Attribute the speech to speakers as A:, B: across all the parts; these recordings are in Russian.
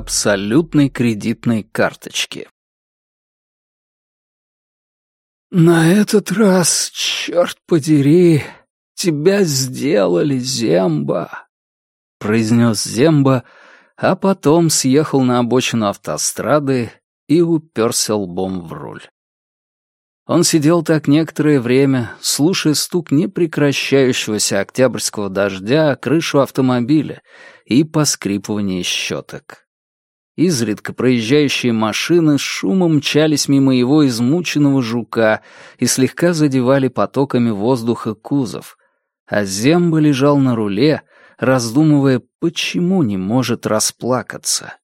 A: Абсолютной кредитной карточки. «На этот раз, черт подери, тебя сделали, Земба!» — произнес Земба, а потом съехал на обочину автострады и уперся лбом в руль. Он сидел так некоторое время, слушая стук непрекращающегося октябрьского дождя о крышу автомобиля и поскрипывание щеток. Изредка проезжающие машины с шумом мчались мимо его измученного жука и слегка задевали потоками воздуха кузов, а Земба лежал на руле, раздумывая, почему не может расплакаться.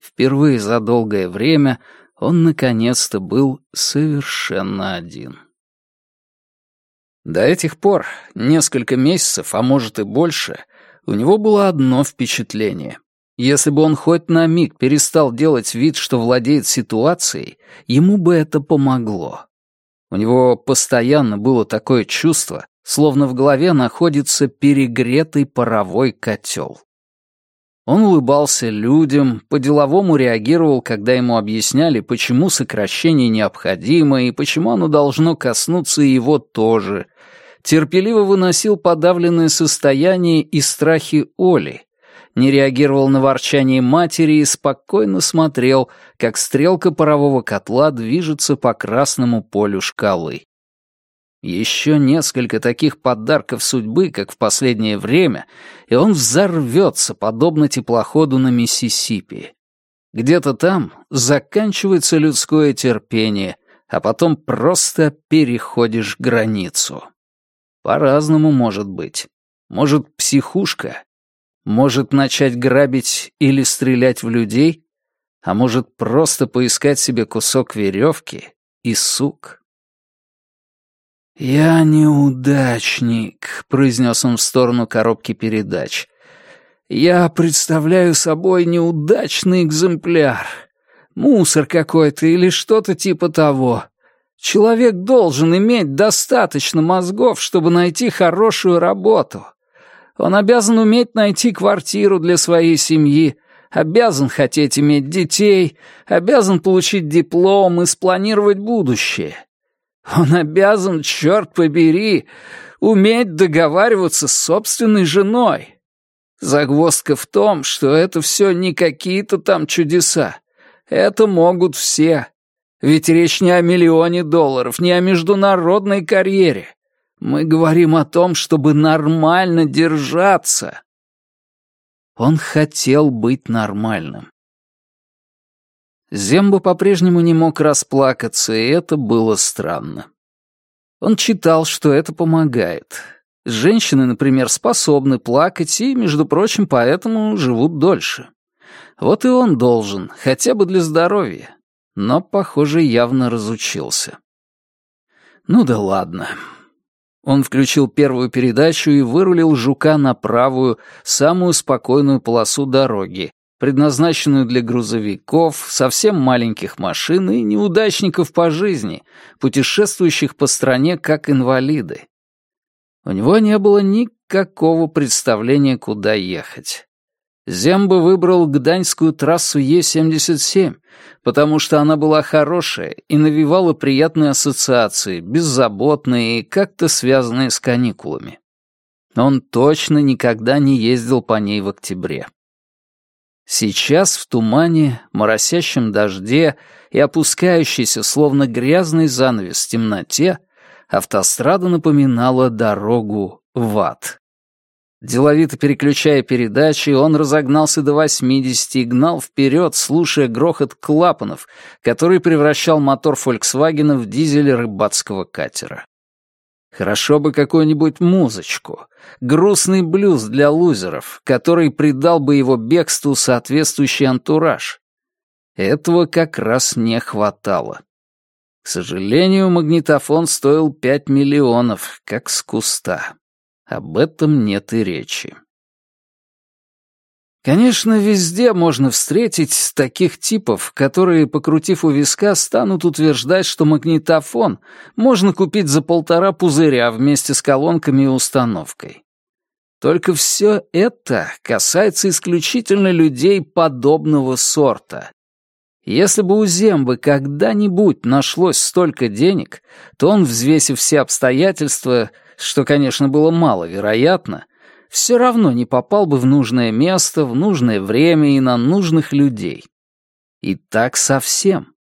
A: Впервые за долгое время он наконец-то был совершенно один. До этих пор, несколько месяцев, а может и больше, у него было одно впечатление. Если бы он хоть на миг перестал делать вид, что владеет ситуацией, ему бы это помогло. У него постоянно было такое чувство, словно в голове находится перегретый паровой котел. Он улыбался людям, по-деловому реагировал, когда ему объясняли, почему сокращение необходимо и почему оно должно коснуться его тоже. Терпеливо выносил подавленное состояние и страхи Оли, не реагировал на ворчание матери и спокойно смотрел, как стрелка парового котла движется по красному полю шкалы. Еще несколько таких подарков судьбы, как в последнее время, и он взорвется, подобно теплоходу на Миссисипи. Где-то там заканчивается людское терпение, а потом просто переходишь границу. По-разному может быть. Может, психушка. Может, начать грабить или стрелять в людей. А может, просто поискать себе кусок веревки и сук. «Я неудачник», — произнес он в сторону коробки передач. «Я представляю собой неудачный экземпляр. Мусор какой-то или что-то типа того. Человек должен иметь достаточно мозгов, чтобы найти хорошую работу. Он обязан уметь найти квартиру для своей семьи, обязан хотеть иметь детей, обязан получить диплом и спланировать будущее. Он обязан, черт побери, уметь договариваться с собственной женой. Загвоздка в том, что это все не какие-то там чудеса. Это могут все. Ведь речь не о миллионе долларов, не о международной карьере. Мы говорим о том, чтобы нормально держаться. Он хотел быть нормальным. Земба по-прежнему не мог расплакаться, и это было странно. Он читал, что это помогает. Женщины, например, способны плакать и, между прочим, поэтому живут дольше. Вот и он должен, хотя бы для здоровья. Но, похоже, явно разучился. Ну да ладно. Он включил первую передачу и вырулил жука на правую, самую спокойную полосу дороги, предназначенную для грузовиков, совсем маленьких машин и неудачников по жизни, путешествующих по стране как инвалиды. У него не было никакого представления, куда ехать. Земба выбрал гданьскую трассу Е-77, потому что она была хорошая и навевала приятные ассоциации, беззаботные и как-то связанные с каникулами. Он точно никогда не ездил по ней в октябре. Сейчас в тумане, моросящем дожде и опускающейся, словно грязный занавес в темноте, автострада напоминала дорогу в ад. Деловито переключая передачи, он разогнался до 80 и гнал вперед, слушая грохот клапанов, который превращал мотор «Фольксвагена» в дизель рыбацкого катера. Хорошо бы какую-нибудь музычку. Грустный блюз для лузеров, который придал бы его бегству соответствующий антураж. Этого как раз не хватало. К сожалению, магнитофон стоил пять миллионов, как с куста. Об этом нет и речи. Конечно, везде можно встретить таких типов, которые, покрутив у виска, станут утверждать, что магнитофон можно купить за полтора пузыря вместе с колонками и установкой. Только все это касается исключительно людей подобного сорта. Если бы у Зембы когда-нибудь нашлось столько денег, то он, взвесив все обстоятельства, что, конечно, было маловероятно, все равно не попал бы в нужное место, в нужное время и на нужных людей. И так совсем.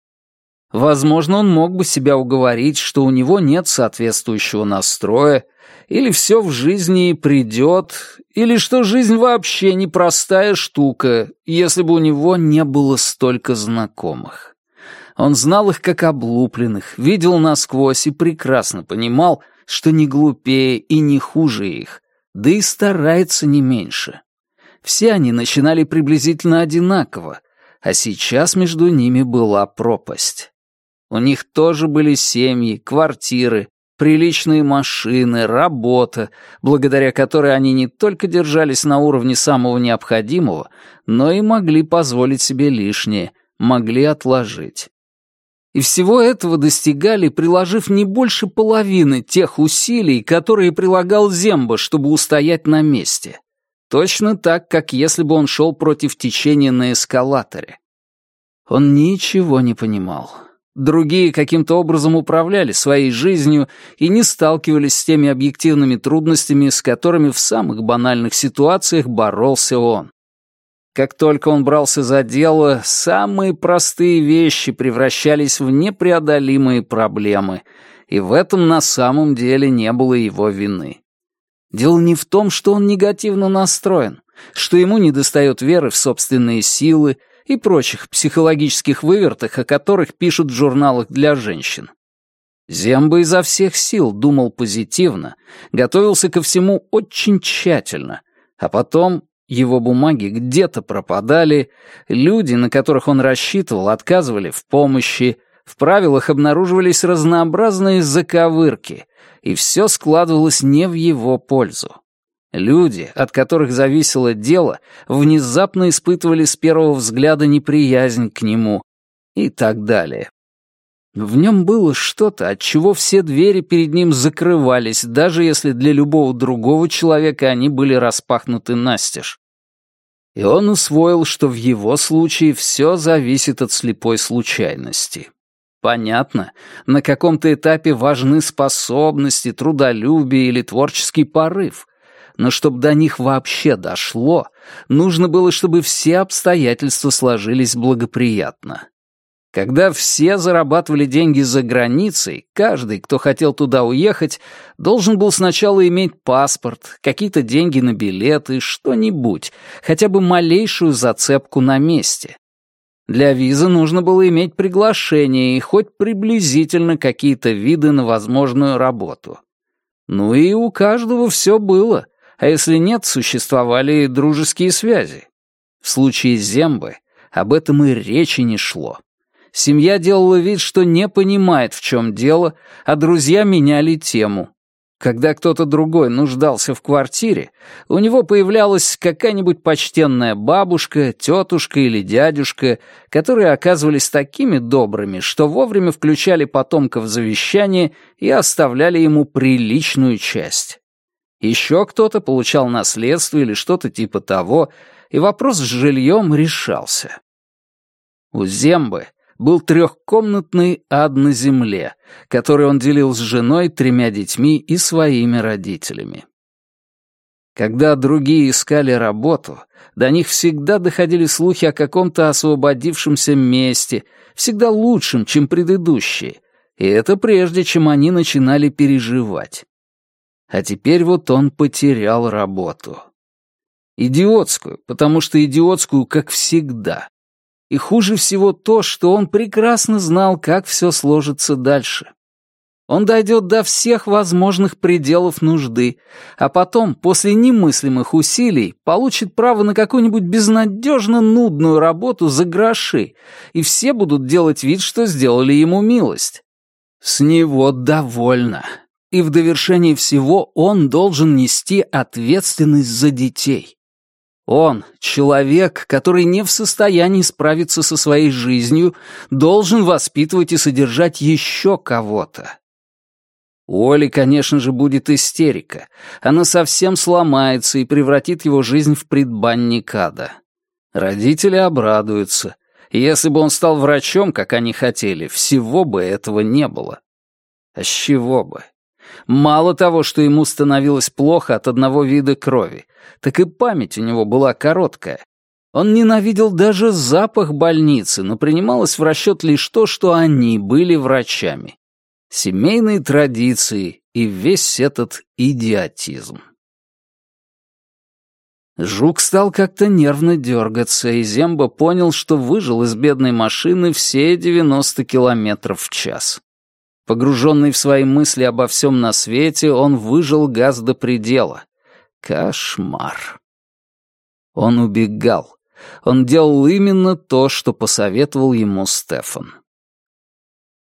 A: Возможно, он мог бы себя уговорить, что у него нет соответствующего настроя, или все в жизни придет, или что жизнь вообще непростая штука, если бы у него не было столько знакомых. Он знал их как облупленных, видел насквозь и прекрасно понимал, что не глупее и не хуже их, да и старается не меньше. Все они начинали приблизительно одинаково, а сейчас между ними была пропасть. У них тоже были семьи, квартиры, приличные машины, работа, благодаря которой они не только держались на уровне самого необходимого, но и могли позволить себе лишнее, могли отложить. И всего этого достигали, приложив не больше половины тех усилий, которые прилагал Земба, чтобы устоять на месте. Точно так, как если бы он шел против течения на эскалаторе. Он ничего не понимал. Другие каким-то образом управляли своей жизнью и не сталкивались с теми объективными трудностями, с которыми в самых банальных ситуациях боролся он. Как только он брался за дело, самые простые вещи превращались в непреодолимые проблемы, и в этом на самом деле не было его вины. Дело не в том, что он негативно настроен, что ему недостает веры в собственные силы, и прочих психологических вывертах, о которых пишут в журналах для женщин. Земба изо всех сил думал позитивно, готовился ко всему очень тщательно, а потом его бумаги где-то пропадали, люди, на которых он рассчитывал, отказывали в помощи, в правилах обнаруживались разнообразные заковырки, и все складывалось не в его пользу. Люди, от которых зависело дело, внезапно испытывали с первого взгляда неприязнь к нему и так далее. В нем было что-то, от чего все двери перед ним закрывались, даже если для любого другого человека они были распахнуты настежь. И он усвоил, что в его случае все зависит от слепой случайности. Понятно, на каком-то этапе важны способности, трудолюбие или творческий порыв, но чтобы до них вообще дошло, нужно было, чтобы все обстоятельства сложились благоприятно. Когда все зарабатывали деньги за границей, каждый, кто хотел туда уехать, должен был сначала иметь паспорт, какие-то деньги на билеты, что-нибудь, хотя бы малейшую зацепку на месте. Для визы нужно было иметь приглашение и хоть приблизительно какие-то виды на возможную работу. Ну и у каждого все было, а если нет, существовали дружеские связи. В случае Зембы об этом и речи не шло. Семья делала вид, что не понимает, в чем дело, а друзья меняли тему. Когда кто-то другой нуждался в квартире, у него появлялась какая-нибудь почтенная бабушка, тетушка или дядюшка, которые оказывались такими добрыми, что вовремя включали потомка в завещание и оставляли ему приличную часть. Еще кто-то получал наследство или что-то типа того, и вопрос с жильем решался. У Зембы был трехкомнатный ад на земле, который он делил с женой, тремя детьми и своими родителями. Когда другие искали работу, до них всегда доходили слухи о каком-то освободившемся месте, всегда лучшем, чем предыдущие, и это прежде, чем они начинали переживать. А теперь вот он потерял работу. Идиотскую, потому что идиотскую, как всегда. И хуже всего то, что он прекрасно знал, как все сложится дальше. Он дойдет до всех возможных пределов нужды, а потом, после немыслимых усилий, получит право на какую-нибудь безнадежно нудную работу за гроши, и все будут делать вид, что сделали ему милость. С него довольно и в довершении всего он должен нести ответственность за детей. Он, человек, который не в состоянии справиться со своей жизнью, должен воспитывать и содержать еще кого-то. У Оли, конечно же, будет истерика. Она совсем сломается и превратит его жизнь в предбанник ада. Родители обрадуются. Если бы он стал врачом, как они хотели, всего бы этого не было. А с чего бы? Мало того, что ему становилось плохо от одного вида крови, так и память у него была короткая. Он ненавидел даже запах больницы, но принималось в расчет лишь то, что они были врачами семейные традиции и весь этот идиотизм. Жук стал как-то нервно дергаться, и Земба понял, что выжил из бедной машины все 90 километров в час. Погруженный в свои мысли обо всем на свете, он выжил газ до предела. Кошмар. Он убегал. Он делал именно то, что посоветовал ему Стефан.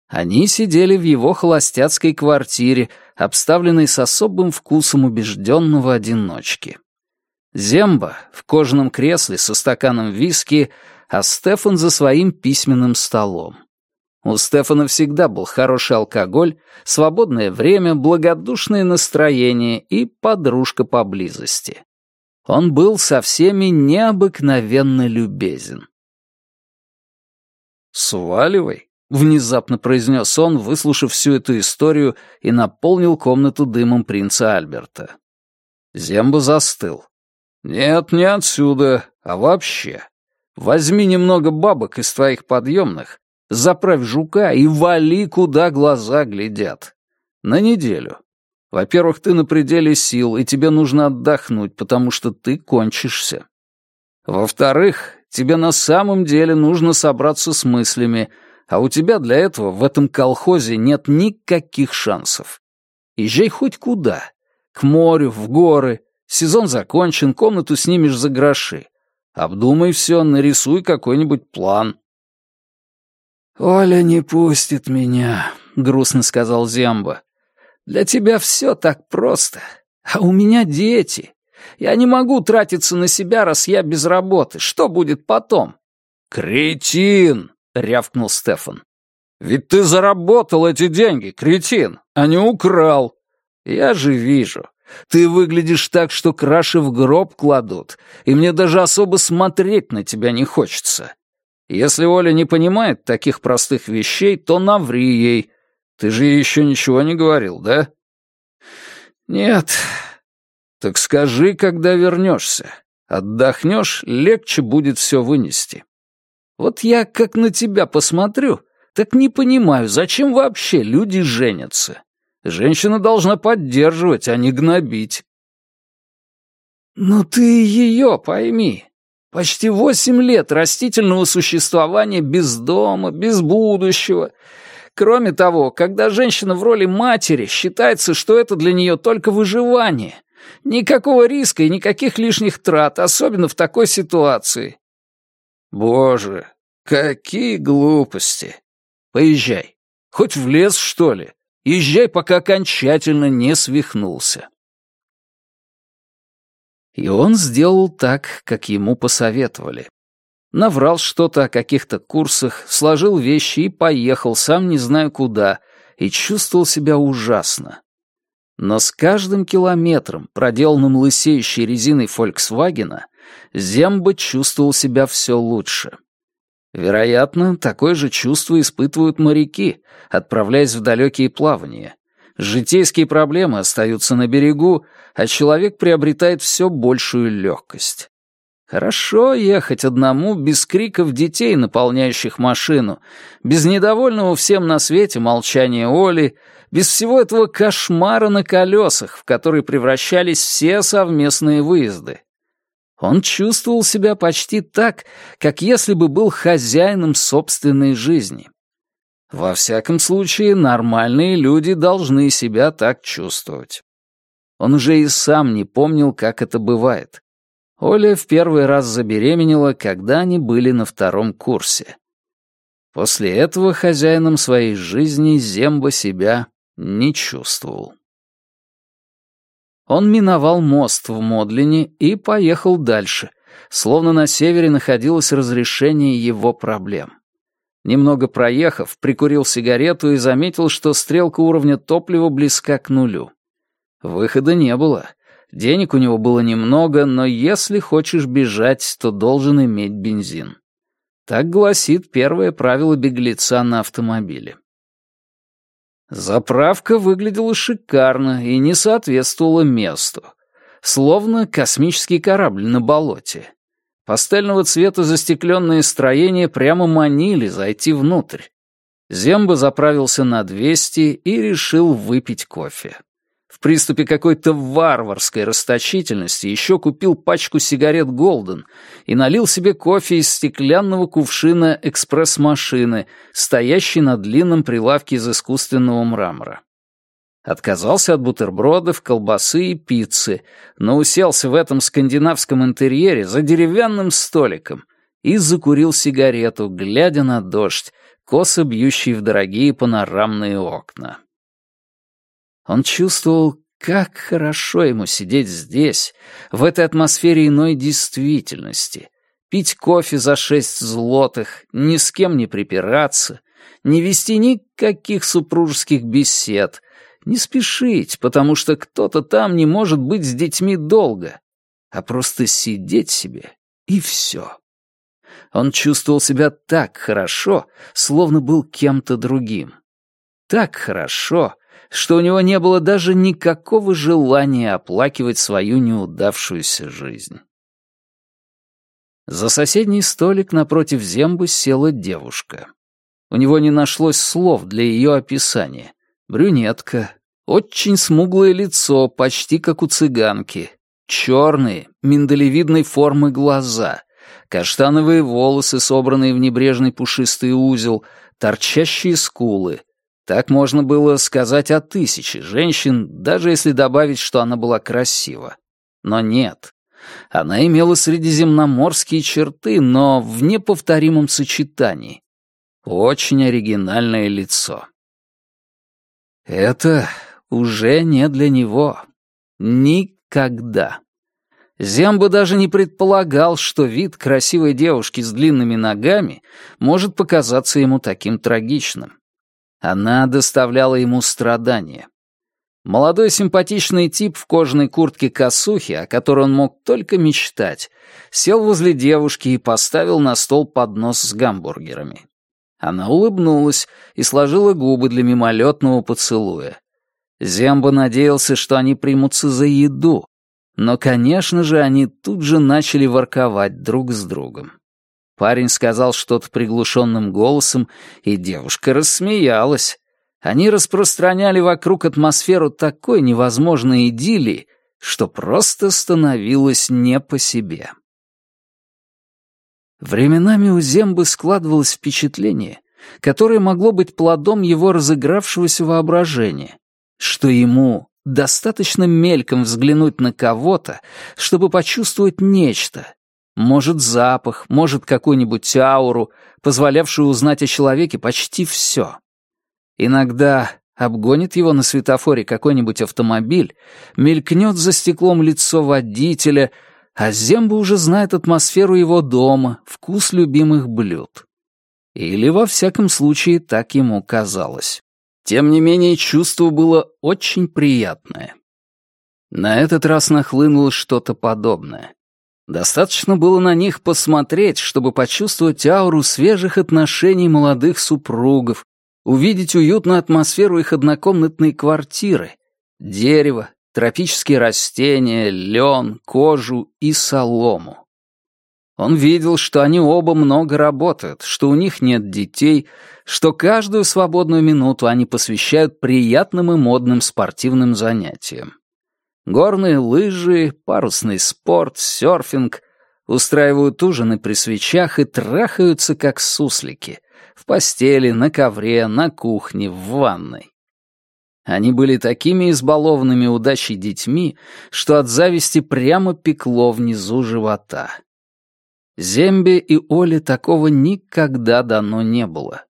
A: Они сидели в его холостяцкой квартире, обставленной с особым вкусом убежденного одиночки. Земба в кожаном кресле со стаканом виски, а Стефан за своим письменным столом. У Стефана всегда был хороший алкоголь, свободное время, благодушное настроение и подружка поблизости. Он был со всеми необыкновенно любезен. «Сваливай», Внезапно произнес он, выслушав всю эту историю, и наполнил комнату дымом принца Альберта. Земба застыл. «Нет, не отсюда, а вообще. Возьми немного бабок из твоих подъемных, заправь жука и вали, куда глаза глядят. На неделю. Во-первых, ты на пределе сил, и тебе нужно отдохнуть, потому что ты кончишься. Во-вторых, тебе на самом деле нужно собраться с мыслями — а у тебя для этого в этом колхозе нет никаких шансов. Езжай хоть куда. К морю, в горы. Сезон закончен, комнату снимешь за гроши. Обдумай все, нарисуй какой-нибудь план. «Оля не пустит меня», — грустно сказал Земба. «Для тебя все так просто. А у меня дети. Я не могу тратиться на себя, раз я без работы. Что будет потом?» «Кретин!» — рявкнул Стефан. «Ведь ты заработал эти деньги, кретин, а не украл. Я же вижу. Ты выглядишь так, что краши в гроб кладут, и мне даже особо смотреть на тебя не хочется. Если Оля не понимает таких простых вещей, то наври ей. Ты же ей еще ничего не говорил, да?» «Нет». «Так скажи, когда вернешься. Отдохнешь, легче будет все вынести». Вот я как на тебя посмотрю, так не понимаю, зачем вообще люди женятся. Женщина должна поддерживать, а не гнобить. «Ну ты ее пойми. Почти восемь лет растительного существования без дома, без будущего. Кроме того, когда женщина в роли матери, считается, что это для нее только выживание. Никакого риска и никаких лишних трат, особенно в такой ситуации. Боже, какие глупости. Поезжай. Хоть в лес, что ли. Езжай, пока окончательно не свихнулся. И он сделал так, как ему посоветовали. Наврал что-то о каких-то курсах, сложил вещи и поехал, сам не знаю куда, и чувствовал себя ужасно. Но с каждым километром, проделанным лысеющей резиной «Фольксвагена», Земба чувствовал себя все лучше. Вероятно, такое же чувство испытывают моряки, отправляясь в далекие плавания. Житейские проблемы остаются на берегу, а человек приобретает все большую легкость. Хорошо ехать одному без криков детей, наполняющих машину, без недовольного всем на свете молчания Оли, без всего этого кошмара на колесах, в который превращались все совместные выезды. Он чувствовал себя почти так, как если бы был хозяином собственной жизни. Во всяком случае, нормальные люди должны себя так чувствовать. Он уже и сам не помнил, как это бывает. Оля в первый раз забеременела, когда они были на втором курсе. После этого хозяином своей жизни Земба себя не чувствовал. Он миновал мост в Модлине и поехал дальше, словно на севере находилось разрешение его проблем. Немного проехав, прикурил сигарету и заметил, что стрелка уровня топлива близка к нулю. Выхода не было. Денег у него было немного, но если хочешь бежать, то должен иметь бензин. Так гласит первое правило беглеца на автомобиле. Заправка выглядела шикарно и не соответствовала месту. Словно космический корабль на болоте. Пастельного цвета застекленные строения прямо манили зайти внутрь. Земба заправился на 200 и решил выпить кофе. В приступе какой-то варварской расточительности еще купил пачку сигарет «Голден» и налил себе кофе из стеклянного кувшина экспресс-машины, стоящей на длинном прилавке из искусственного мрамора. Отказался от бутербродов, колбасы и пиццы, но уселся в этом скандинавском интерьере за деревянным столиком и закурил сигарету, глядя на дождь, косо бьющий в дорогие панорамные окна. Он чувствовал, как хорошо ему сидеть здесь, в этой атмосфере иной действительности, пить кофе за шесть злотых, ни с кем не припираться, не вести никаких супружеских бесед — не спешить, потому что кто-то там не может быть с детьми долго, а просто сидеть себе и все. Он чувствовал себя так хорошо, словно был кем-то другим. Так хорошо, что у него не было даже никакого желания оплакивать свою неудавшуюся жизнь. За соседний столик напротив Зембы села девушка. У него не нашлось слов для ее описания, Брюнетка. Очень смуглое лицо, почти как у цыганки. Черные, миндалевидной формы глаза. Каштановые волосы, собранные в небрежный пушистый узел, торчащие скулы. Так можно было сказать о тысяче женщин, даже если добавить, что она была красива. Но нет. Она имела средиземноморские черты, но в неповторимом сочетании. Очень оригинальное лицо. Это уже не для него. Никогда. Земба даже не предполагал, что вид красивой девушки с длинными ногами может показаться ему таким трагичным. Она доставляла ему страдания. Молодой симпатичный тип в кожаной куртке-косухе, о которой он мог только мечтать, сел возле девушки и поставил на стол поднос с гамбургерами. Она улыбнулась и сложила губы для мимолетного поцелуя. Земба надеялся, что они примутся за еду, но, конечно же, они тут же начали ворковать друг с другом. Парень сказал что-то приглушенным голосом, и девушка рассмеялась. Они распространяли вокруг атмосферу такой невозможной идиллии, что просто становилось не по себе. Временами у Зембы складывалось впечатление, которое могло быть плодом его разыгравшегося воображения, что ему достаточно мельком взглянуть на кого-то, чтобы почувствовать нечто, может, запах, может, какую-нибудь ауру, позволявшую узнать о человеке почти все. Иногда обгонит его на светофоре какой-нибудь автомобиль, мелькнет за стеклом лицо водителя — а Земба уже знает атмосферу его дома, вкус любимых блюд. Или, во всяком случае, так ему казалось. Тем не менее, чувство было очень приятное. На этот раз нахлынуло что-то подобное. Достаточно было на них посмотреть, чтобы почувствовать ауру свежих отношений молодых супругов, увидеть уютную атмосферу их однокомнатной квартиры, дерево, тропические растения, лен, кожу и солому. Он видел, что они оба много работают, что у них нет детей, что каждую свободную минуту они посвящают приятным и модным спортивным занятиям. Горные лыжи, парусный спорт, серфинг устраивают ужины при свечах и трахаются, как суслики, в постели, на ковре, на кухне, в ванной. Они были такими избалованными удачей детьми, что от зависти прямо пекло внизу живота. Зембе и Оле такого никогда дано не было.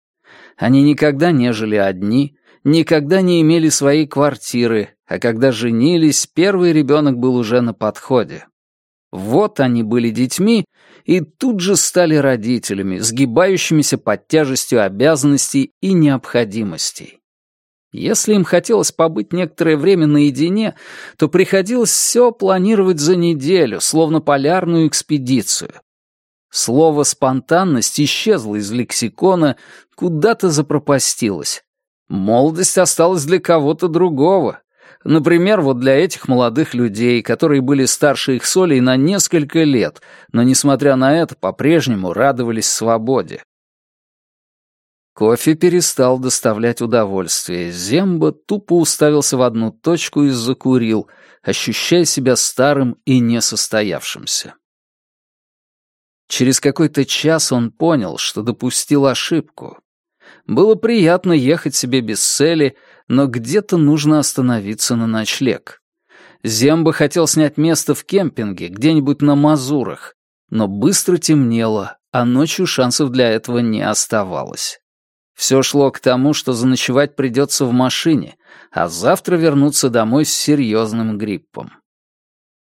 A: Они никогда не жили одни, никогда не имели своей квартиры, а когда женились, первый ребенок был уже на подходе. Вот они были детьми, и тут же стали родителями, сгибающимися под тяжестью обязанностей и необходимостей. Если им хотелось побыть некоторое время наедине, то приходилось все планировать за неделю, словно полярную экспедицию. Слово «спонтанность» исчезло из лексикона, куда-то запропастилось. Молодость осталась для кого-то другого. Например, вот для этих молодых людей, которые были старше их солей на несколько лет, но, несмотря на это, по-прежнему радовались свободе. Кофе перестал доставлять удовольствие. Земба тупо уставился в одну точку и закурил, ощущая себя старым и несостоявшимся. Через какой-то час он понял, что допустил ошибку. Было приятно ехать себе без цели, но где-то нужно остановиться на ночлег. Земба хотел снять место в кемпинге, где-нибудь на Мазурах, но быстро темнело, а ночью шансов для этого не оставалось. Все шло к тому, что заночевать придется в машине, а завтра вернуться домой с серьезным гриппом.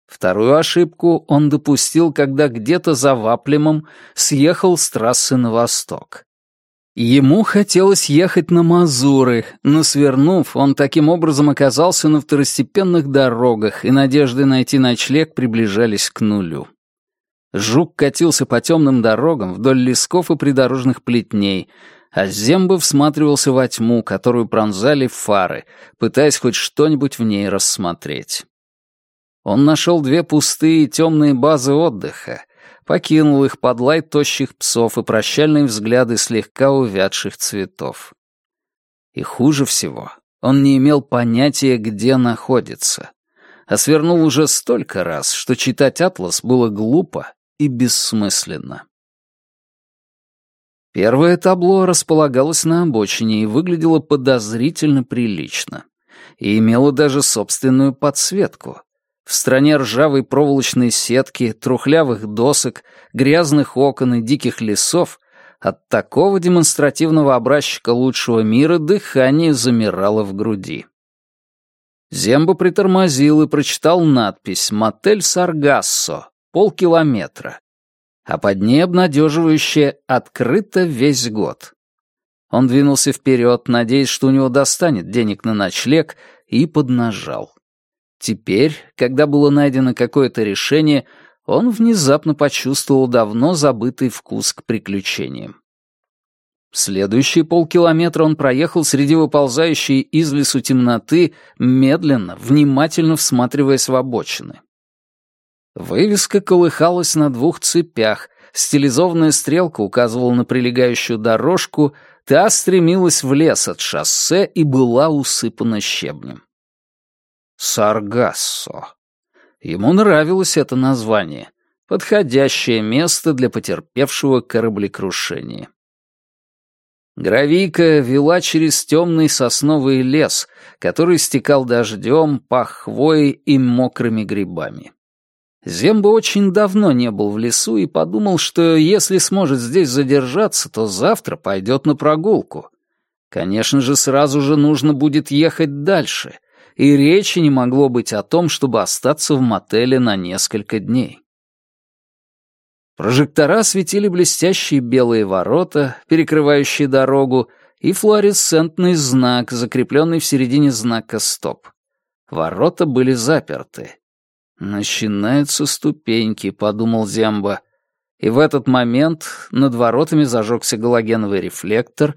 A: Вторую ошибку он допустил, когда где-то за Ваплемом съехал с трассы на восток. Ему хотелось ехать на Мазуры, но свернув, он таким образом оказался на второстепенных дорогах, и надежды найти ночлег приближались к нулю. Жук катился по темным дорогам вдоль лесков и придорожных плетней, а Земба всматривался во тьму, которую пронзали фары, пытаясь хоть что-нибудь в ней рассмотреть. Он нашел две пустые темные базы отдыха, покинул их под лай тощих псов и прощальные взгляды слегка увядших цветов. И хуже всего, он не имел понятия, где находится, а свернул уже столько раз, что читать «Атлас» было глупо и бессмысленно. Первое табло располагалось на обочине и выглядело подозрительно прилично. И имело даже собственную подсветку, в стране ржавой проволочной сетки, трухлявых досок, грязных окон и диких лесов от такого демонстративного образчика лучшего мира дыхание замирало в груди. Земба притормозил и прочитал надпись «Мотель Саргассо», полкилометра, а под ней обнадеживающее «Открыто весь год». Он двинулся вперед, надеясь, что у него достанет денег на ночлег, и поднажал. Теперь, когда было найдено какое-то решение, он внезапно почувствовал давно забытый вкус к приключениям. Следующие полкилометра он проехал среди выползающей из лесу темноты, медленно, внимательно всматриваясь в обочины. Вывеска колыхалась на двух цепях, стилизованная стрелка указывала на прилегающую дорожку, та стремилась в лес от шоссе и была усыпана щебнем. Саргассо. Ему нравилось это название. Подходящее место для потерпевшего кораблекрушение. Гравийка вела через темный сосновый лес, который стекал дождем, пах хвоей и мокрыми грибами. Земба очень давно не был в лесу и подумал, что если сможет здесь задержаться, то завтра пойдет на прогулку. Конечно же, сразу же нужно будет ехать дальше, и речи не могло быть о том, чтобы остаться в мотеле на несколько дней. Прожектора светили блестящие белые ворота, перекрывающие дорогу, и флуоресцентный знак, закрепленный в середине знака «Стоп». Ворота были заперты. «Начинаются ступеньки», — подумал Земба. И в этот момент над воротами зажегся галогеновый рефлектор,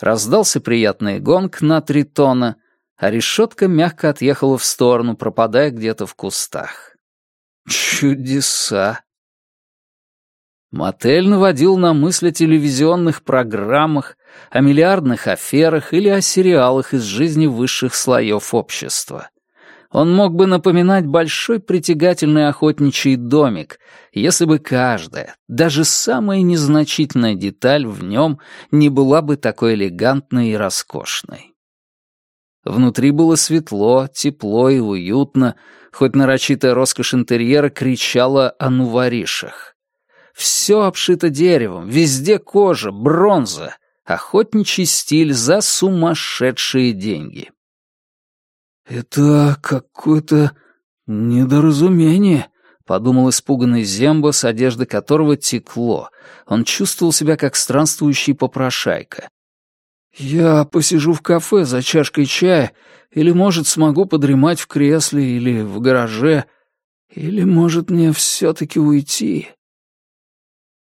A: раздался приятный гонг на три тона, а решетка мягко отъехала в сторону, пропадая где-то в кустах. Чудеса! Мотель наводил на мысль о телевизионных программах, о миллиардных аферах или о сериалах из жизни высших слоев общества. Он мог бы напоминать большой притягательный охотничий домик, если бы каждая, даже самая незначительная деталь в нем не была бы такой элегантной и роскошной. Внутри было светло, тепло и уютно, хоть нарочитая роскошь интерьера кричала о нуворишах. Все обшито деревом, везде кожа, бронза, охотничий стиль за сумасшедшие деньги. «Это какое-то недоразумение», — подумал испуганный Земба, с одежды которого текло. Он чувствовал себя как странствующий попрошайка. «Я посижу в кафе за чашкой чая, или, может, смогу подремать в кресле или в гараже, или, может, мне все-таки уйти?»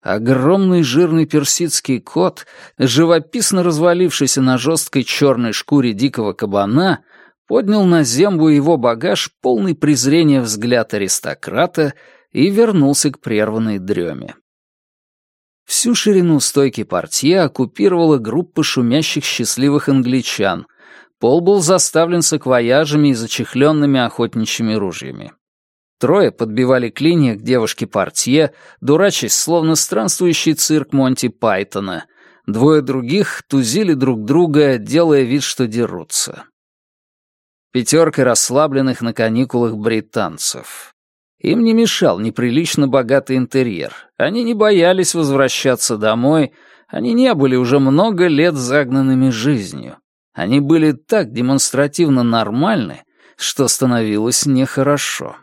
A: Огромный жирный персидский кот, живописно развалившийся на жесткой черной шкуре дикого кабана, поднял на землю его багаж полный презрения взгляд аристократа и вернулся к прерванной дреме. Всю ширину стойки портье оккупировала группа шумящих счастливых англичан. Пол был заставлен саквояжами и зачехленными охотничьими ружьями. Трое подбивали клинья к девушке портье, дурачась, словно странствующий цирк Монти Пайтона. Двое других тузили друг друга, делая вид, что дерутся. Пятерка расслабленных на каникулах британцев. Им не мешал неприлично богатый интерьер. Они не боялись возвращаться домой, они не были уже много лет загнанными жизнью. Они были так демонстративно нормальны, что становилось нехорошо.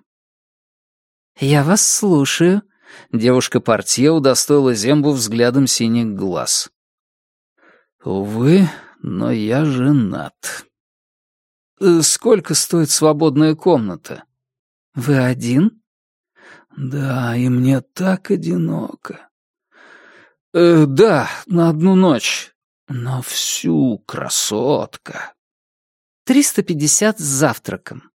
B: «Я вас слушаю», —
A: девушка-портье удостоила Зембу взглядом синих глаз. «Увы, но я женат». «Э, «Сколько стоит свободная комната?»
B: «Вы один?»
A: «Да, и мне так одиноко». «Э, «Да, на одну ночь, но всю красотка».
B: «Триста пятьдесят с завтраком».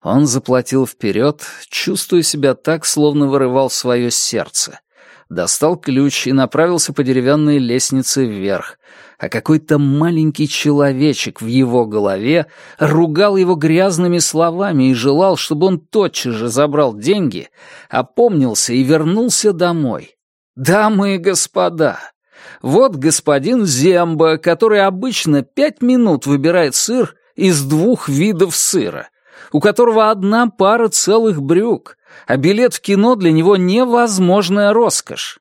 A: Он заплатил вперед, чувствуя себя так, словно вырывал свое сердце. Достал ключ и направился по деревянной лестнице вверх, а какой-то маленький человечек в его голове ругал его грязными словами и желал, чтобы он тотчас же забрал деньги, опомнился и вернулся домой. Дамы и господа, вот господин Земба, который обычно пять минут выбирает сыр из двух видов сыра — у которого одна пара целых брюк, а билет в кино для него невозможная роскошь.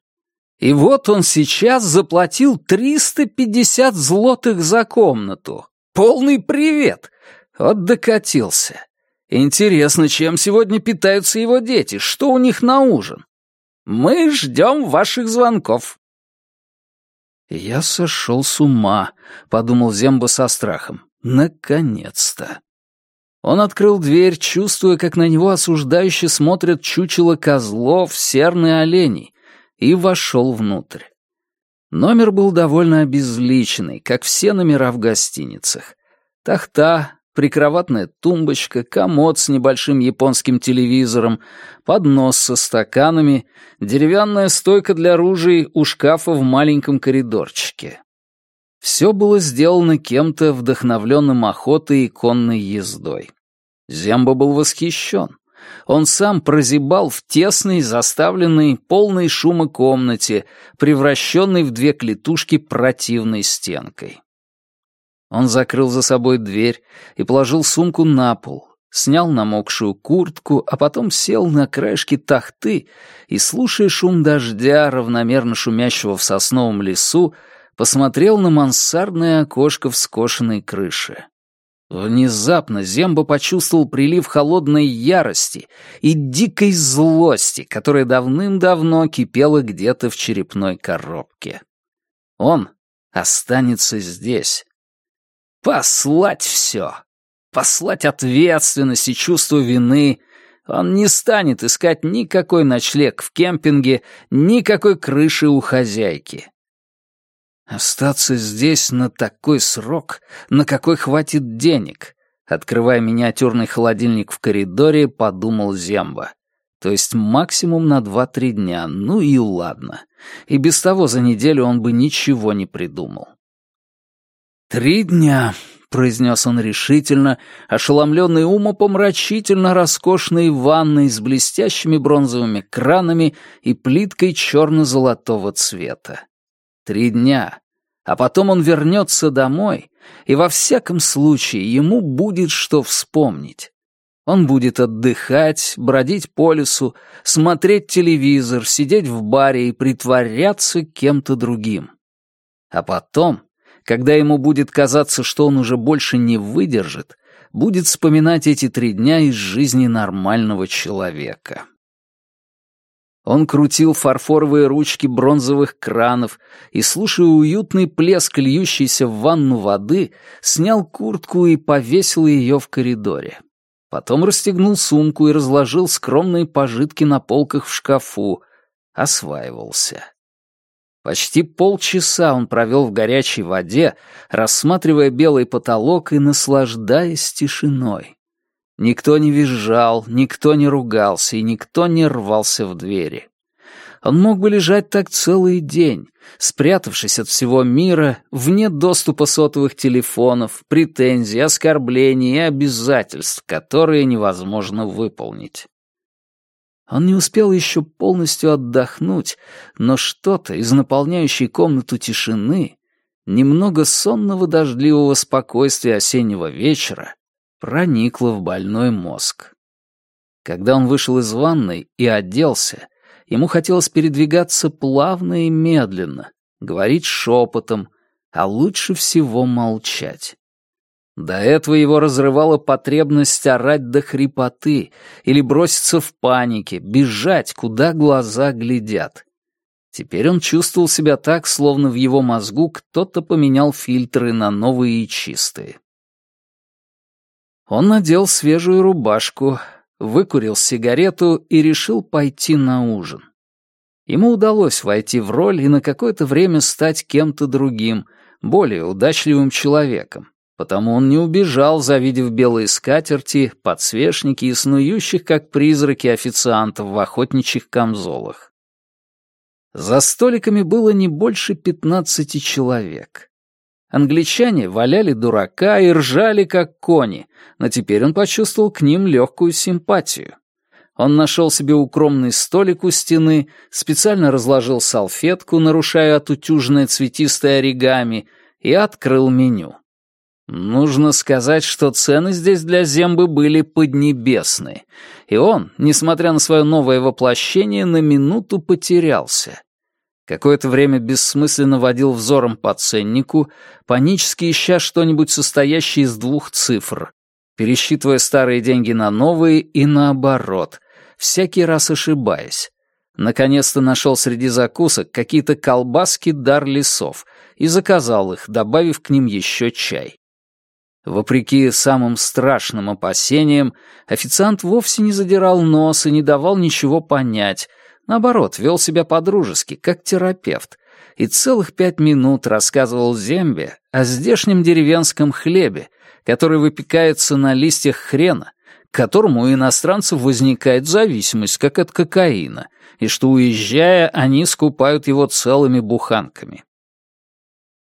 A: И вот он сейчас заплатил 350 злотых за комнату. Полный привет! Вот докатился. Интересно, чем сегодня питаются его дети, что у них на ужин? Мы ждем ваших звонков. «Я сошел с ума», — подумал Земба со страхом. «Наконец-то». Он открыл дверь, чувствуя, как на него осуждающе смотрят чучело козлов, серны оленей, и вошел внутрь. Номер был довольно обезличенный, как все номера в гостиницах. Тахта, прикроватная тумбочка, комод с небольшим японским телевизором, поднос со стаканами, деревянная стойка для ружей у шкафа в маленьком коридорчике. Все было сделано кем-то, вдохновленным охотой и конной ездой. Земба был восхищен. Он сам прозябал в тесной, заставленной, полной шума комнате, превращенной в две клетушки противной стенкой. Он закрыл за собой дверь и положил сумку на пол, снял намокшую куртку, а потом сел на краешке тахты и, слушая шум дождя, равномерно шумящего в сосновом лесу, посмотрел на мансардное окошко в скошенной крыше. Внезапно Земба почувствовал прилив холодной ярости и дикой злости, которая давным-давно кипела где-то в черепной коробке. Он останется здесь. Послать все. Послать ответственность и чувство вины. Он не станет искать никакой ночлег в кемпинге, никакой крыши у хозяйки. Остаться здесь на такой срок, на какой хватит денег. Открывая миниатюрный холодильник в коридоре, подумал Земба. То есть максимум на два-три дня, ну и ладно. И без того за неделю он бы ничего не придумал. «Три дня», — произнес он решительно, ошеломленный умопомрачительно роскошной ванной с блестящими бронзовыми кранами и плиткой черно-золотого цвета. Три дня. А потом он вернется домой, и во всяком случае ему будет что вспомнить. Он будет отдыхать, бродить по лесу, смотреть телевизор, сидеть в баре и притворяться кем-то другим. А потом, когда ему будет казаться, что он уже больше не выдержит, будет вспоминать эти три дня из жизни нормального человека. Он крутил фарфоровые ручки бронзовых кранов и, слушая уютный плеск льющейся в ванну воды, снял куртку и повесил ее в коридоре. Потом расстегнул сумку и разложил скромные пожитки на полках в шкафу. Осваивался. Почти полчаса он провел в горячей воде, рассматривая белый потолок и наслаждаясь тишиной. Никто не визжал, никто не ругался и никто не рвался в двери. Он мог бы лежать так целый день, спрятавшись от всего мира, вне доступа сотовых телефонов, претензий, оскорблений и обязательств, которые невозможно выполнить. Он не успел еще полностью отдохнуть, но что-то из наполняющей комнату тишины, немного сонного дождливого спокойствия осеннего вечера, проникло в больной мозг. Когда он вышел из ванной и оделся, ему хотелось передвигаться плавно и медленно, говорить шепотом, а лучше всего молчать. До этого его разрывала потребность орать до хрипоты или броситься в панике, бежать, куда глаза глядят. Теперь он чувствовал себя так, словно в его мозгу кто-то поменял фильтры на новые и чистые. Он надел свежую рубашку, выкурил сигарету и решил пойти на ужин. Ему удалось войти в роль и на какое-то время стать кем-то другим, более удачливым человеком. Потому он не убежал, завидев белые скатерти, подсвечники и снующих, как призраки официантов в охотничьих камзолах. За столиками было не больше пятнадцати человек. Англичане валяли дурака и ржали, как кони, но теперь он почувствовал к ним легкую симпатию. Он нашел себе укромный столик у стены, специально разложил салфетку, нарушая отутюженное цветистое оригами, и открыл меню. Нужно сказать, что цены здесь для Зембы были поднебесные, и он, несмотря на свое новое воплощение, на минуту потерялся. Какое-то время бессмысленно водил взором по ценнику, панически ища что-нибудь состоящее из двух цифр, пересчитывая старые деньги на новые и наоборот, всякий раз ошибаясь. Наконец-то нашел среди закусок какие-то колбаски дар лесов и заказал их, добавив к ним еще чай. Вопреки самым страшным опасениям, официант вовсе не задирал нос и не давал ничего понять, Наоборот, вел себя по-дружески, как терапевт, и целых пять минут рассказывал Зембе о здешнем деревенском хлебе, который выпекается на листьях хрена, к которому у иностранцев возникает зависимость, как от кокаина, и что, уезжая, они скупают его целыми буханками.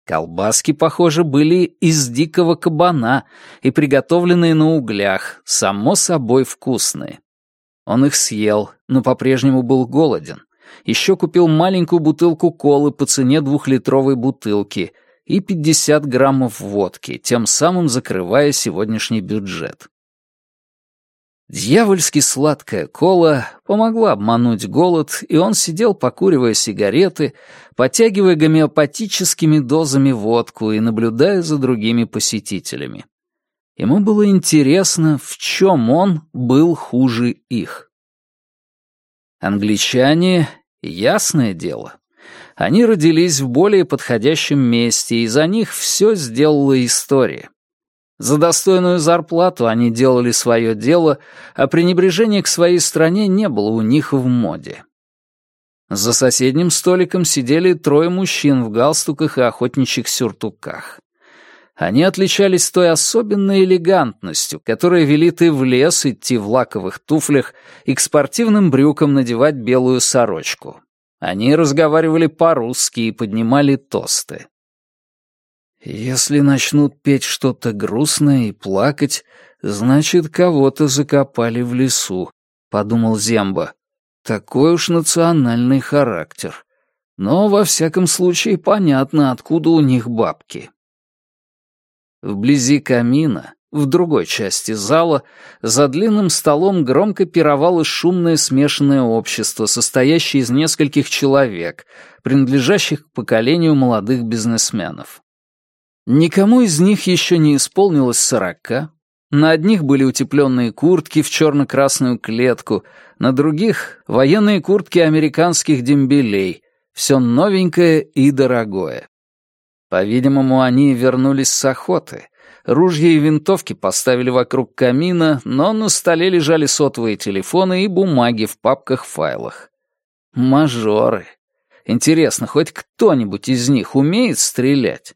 A: Колбаски, похоже, были из дикого кабана и приготовленные на углях, само собой вкусные. Он их съел, но по-прежнему был голоден. Еще купил маленькую бутылку колы по цене двухлитровой бутылки и 50 граммов водки, тем самым закрывая сегодняшний бюджет. Дьявольски сладкая кола помогла обмануть голод, и он сидел, покуривая сигареты, подтягивая гомеопатическими дозами водку и наблюдая за другими посетителями. Ему было интересно, в чем он был хуже их. Англичане, ясное дело, они родились в более подходящем месте, и за них все сделала история. За достойную зарплату они делали свое дело, а пренебрежение к своей стране не было у них в моде. За соседним столиком сидели трое мужчин в галстуках и охотничьих сюртуках. Они отличались той особенной элегантностью, которая велит и в лес идти в лаковых туфлях и к спортивным брюкам надевать белую сорочку. Они разговаривали по-русски и поднимали тосты. «Если начнут петь что-то грустное и плакать, значит, кого-то закопали в лесу», — подумал Земба. «Такой уж национальный характер. Но, во всяком случае, понятно, откуда у них бабки». Вблизи камина, в другой части зала, за длинным столом громко пировало шумное смешанное общество, состоящее из нескольких человек, принадлежащих к поколению молодых бизнесменов. Никому из них еще не исполнилось сорока, На одних были утепленные куртки в черно-красную клетку, на других — военные куртки американских дембелей, все новенькое и дорогое. По-видимому, они вернулись с охоты. Ружья и винтовки поставили вокруг камина, но на столе лежали сотовые телефоны и бумаги в папках-файлах. Мажоры. Интересно, хоть кто-нибудь из них умеет стрелять?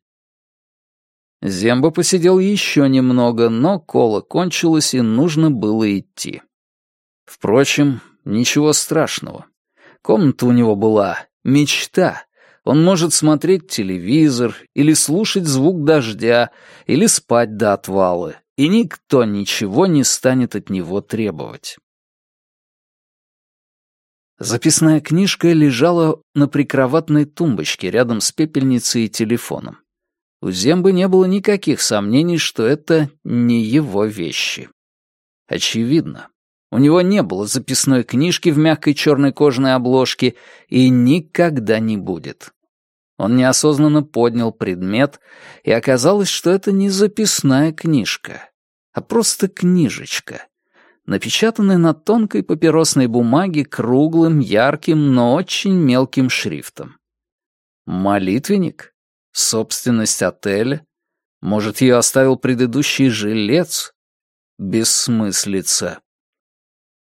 A: Земба посидел еще немного, но кола кончилась, и нужно было идти. Впрочем, ничего страшного. Комната у него была мечта. Он может смотреть телевизор, или слушать звук дождя, или спать до отвала, и никто ничего не станет от него требовать. Записная книжка лежала на прикроватной тумбочке рядом с пепельницей и телефоном. У Зембы не было никаких сомнений, что это не его вещи. Очевидно, у него не было записной книжки в мягкой черной кожаной обложке и никогда не будет. Он неосознанно поднял предмет, и оказалось, что это не записная книжка, а просто книжечка, напечатанная на тонкой папиросной бумаге круглым, ярким, но очень мелким шрифтом. Молитвенник? Собственность отеля? Может, ее оставил предыдущий жилец? Бессмыслица.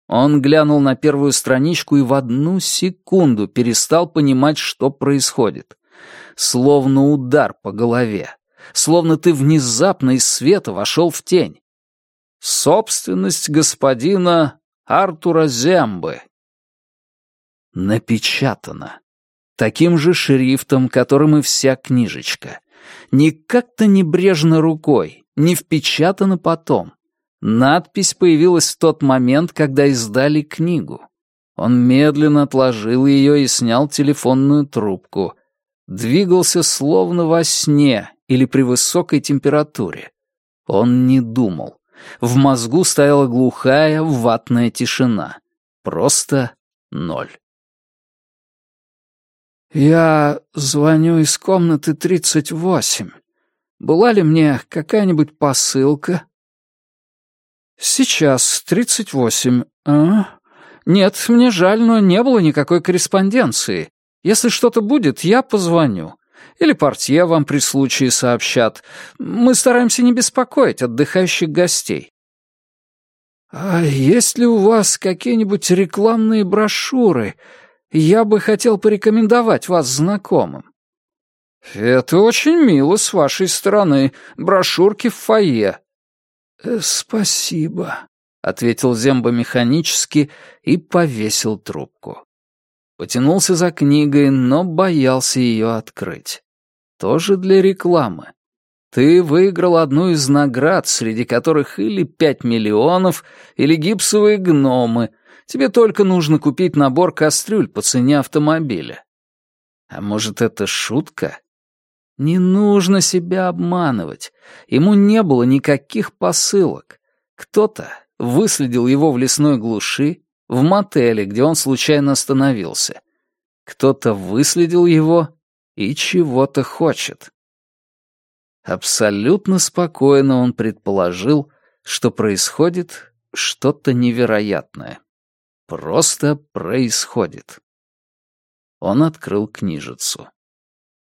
A: Он глянул на первую страничку и в одну секунду перестал понимать, что происходит. Словно удар по голове. Словно ты внезапно из света вошел в тень. Собственность господина Артура Зембы. Напечатано таким же шрифтом, которым и вся книжечка. Не как-то небрежно рукой, не впечатано потом. Надпись появилась в тот момент, когда издали книгу. Он медленно отложил ее и снял телефонную трубку. Двигался словно во сне или при высокой температуре. Он не думал. В мозгу стояла глухая, ватная тишина. Просто ноль. «Я звоню из комнаты 38. Была ли мне какая-нибудь посылка?» «Сейчас, 38. А? Нет, мне жаль, но не было никакой корреспонденции. Если что-то будет, я позвоню. Или портье вам при случае сообщат. Мы стараемся не беспокоить отдыхающих гостей». «А есть ли у вас какие-нибудь рекламные брошюры?» Я бы хотел порекомендовать вас знакомым». «Это очень мило с вашей стороны. Брошюрки в фойе». «Э, «Спасибо», — ответил Земба механически и повесил трубку. Потянулся за книгой, но боялся ее открыть. Тоже для рекламы. Ты выиграл одну из наград, среди которых или пять миллионов, или гипсовые гномы — Тебе только нужно купить набор кастрюль по цене автомобиля. А может, это шутка? Не нужно себя обманывать. Ему не было никаких посылок. Кто-то выследил его в лесной глуши, в мотеле, где он случайно остановился. Кто-то выследил его и чего-то хочет. Абсолютно спокойно он предположил, что происходит что-то невероятное просто происходит. Он открыл книжицу.